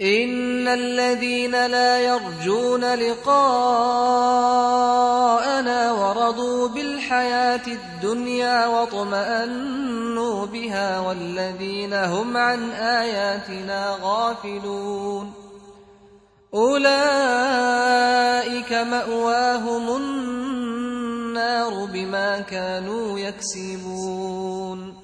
إن الذين لا يرجون لقاءنا ورضوا بالحياة الدنيا واطمأنوا بها والذين هم عن آياتنا غافلون. أولئك مأواهم النار بما كانوا يكسبون.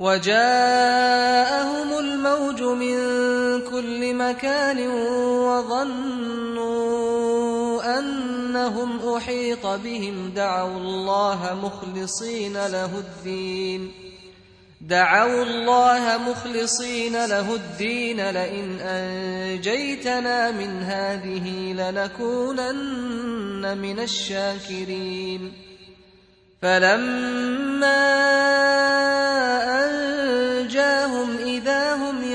وجاءهم الموج من كل مكان وظنوا أنهم أحيط بهم. دعوا الله مخلصين له الدين. دعوا الله مخلصين له الدين. لئن أنجيتنا من هذه لنكونن من الشاكرين. فلما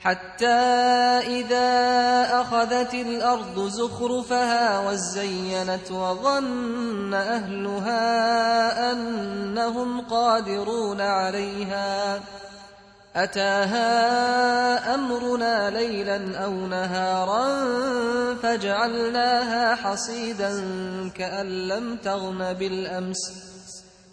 حتى إذا أخذت الأرض زخرفها وزينت وظن أهلها أنهم قادرون عليها. أتاها أمرنا ليلا أو نهارا فجعلناها حصيدا كأن لم تغن بالأمس.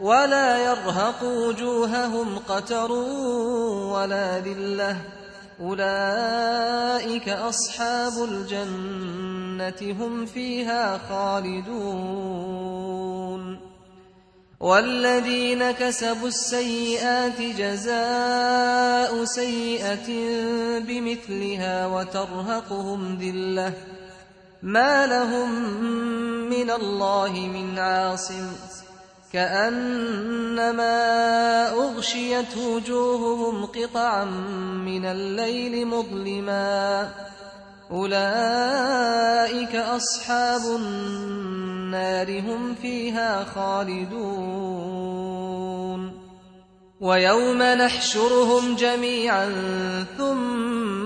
ولا يرهق وجوههم قتر ولا ذلة. أولئك أصحاب الجنة هم فيها خالدون. والذين كسبوا السيئات جزاء سيئة بمثلها وترهقهم ذلة. ما لهم من الله من عاصم. كأنما أغشيت وجوههم قطعا من الليل مظلما. أولئك أصحاب النار هم فيها خالدون. ويوم نحشرهم جميعا ثم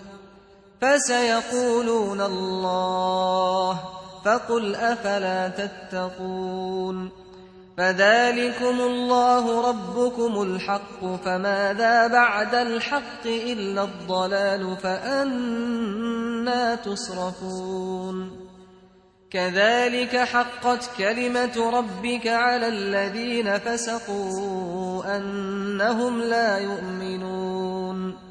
فَسَيَقُولُونَ اللَّهُ فَقُلْ أَفَلَا تَتَّقُونَ فذلكم الله ربكم الحق فماذا بعد الحق إلا الضلال فأنا تصرفون كذلك حقت كلمة ربك على الذين فسقوا أنهم لا يؤمنون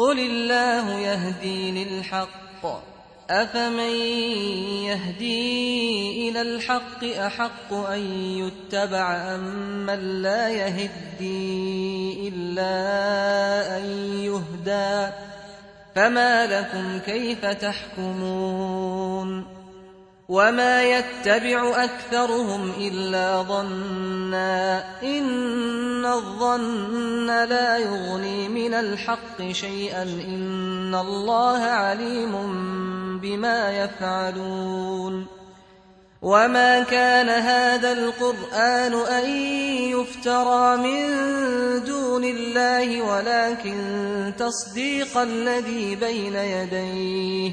قل الله يهدي للحق. أفمن يهدي إلى الحق أحق أن يتبع أم من لا يهدي إلا أن يهدى. فما لكم كيف تحكمون؟ وما يتبع أكثرهم إلا ظنا إن الظن لا يغني من الحق شيئا إن الله عليم بما يفعلون وما كان هذا القرآن أن يفترى من دون الله ولكن تصديق الذي بين يديه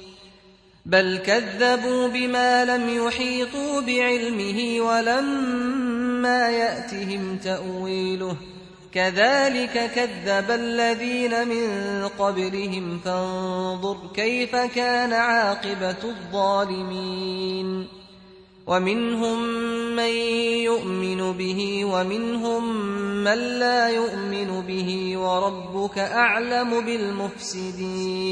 بل كذبوا بما لم يحيطوا بعلمه ولما ياتهم تاويله كذلك كذب الذين من قبلهم فانظر كيف كان عاقبه الظالمين ومنهم من يؤمن به ومنهم من لا يؤمن به وربك اعلم بالمفسدين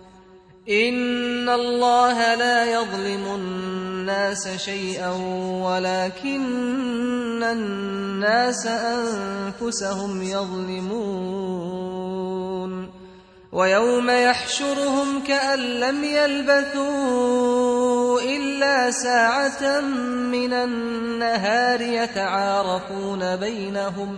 ان الله لا يظلم الناس شيئا ولكن الناس انفسهم يظلمون ويوم يحشرهم كان لم يلبثوا الا ساعه من النهار يتعارفون بينهم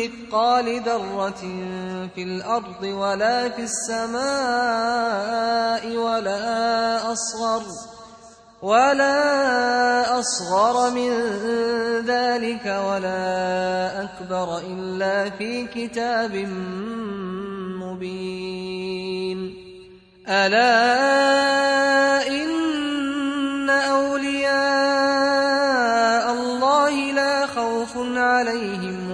مثقال ذرة في الأرض ولا في السماء ولا أصغر ولا أصغر من ذلك ولا أكبر إلا في كتاب مبين. ألا إن أولياء الله لا خوف عليهم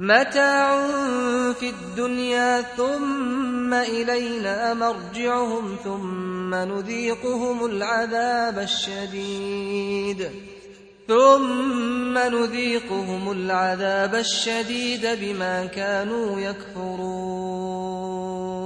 متاع في الدنيا ثم إلينا مرجعهم ثم نذيقهم العذاب الشديد. ثم نذيقهم العذاب الشديد بما كانوا يكفرون.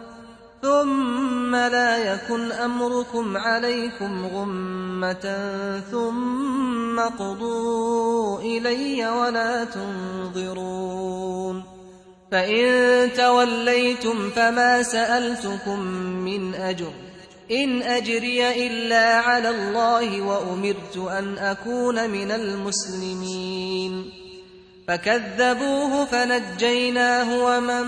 ثم لا يكن أمركم عليكم غمة ثم قضوا إلي ولا تنظرون فإن توليتم فما سألتكم من أجر إن أجري إلا على الله وأمرت أن أكون من المسلمين فكذبوه فنجيناه ومن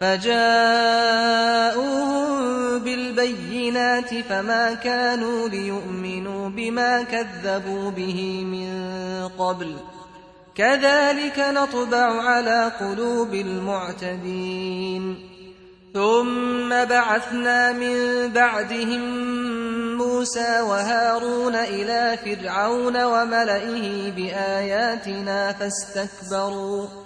فجاءوهم بالبينات فما كانوا ليؤمنوا بما كذبوا به من قبل. كذلك نطبع على قلوب المعتدين. ثم بعثنا من بعدهم موسى وهارون إلى فرعون وملئه بآياتنا فاستكبروا.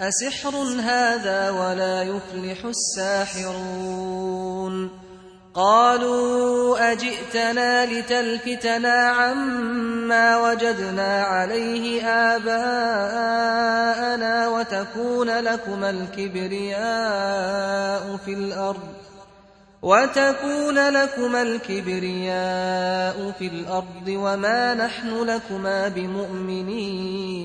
أسحر هذا ولا يفلح الساحرون قالوا أجئتنا لتلفتنا عما وجدنا عليه آباءنا وتكون لكما الكبرياء في الأرض وتكون لكما الكبرياء في الأرض وما نحن لكما بمؤمنين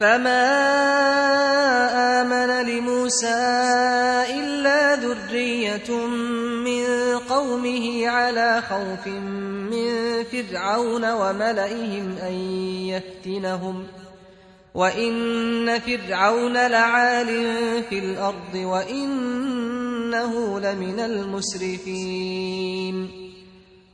فما آمن لموسى إلا ذرية من قومه على خوف من فرعون وملئهم أن يفتنهم ۖ وإن فرعون لعال في الأرض وإنه لمن المسرفين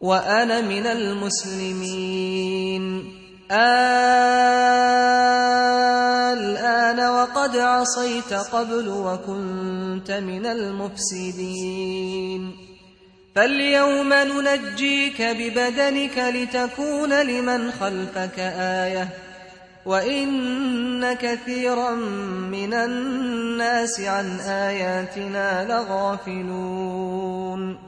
وأنا من المسلمين. الآن وقد عصيت قبل وكنت من المفسدين. فاليوم ننجيك ببدنك لتكون لمن خلفك آية. وإن كثيرا من الناس عن آياتنا لغافلون.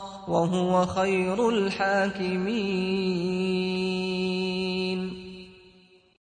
وهو خير الحاكمين.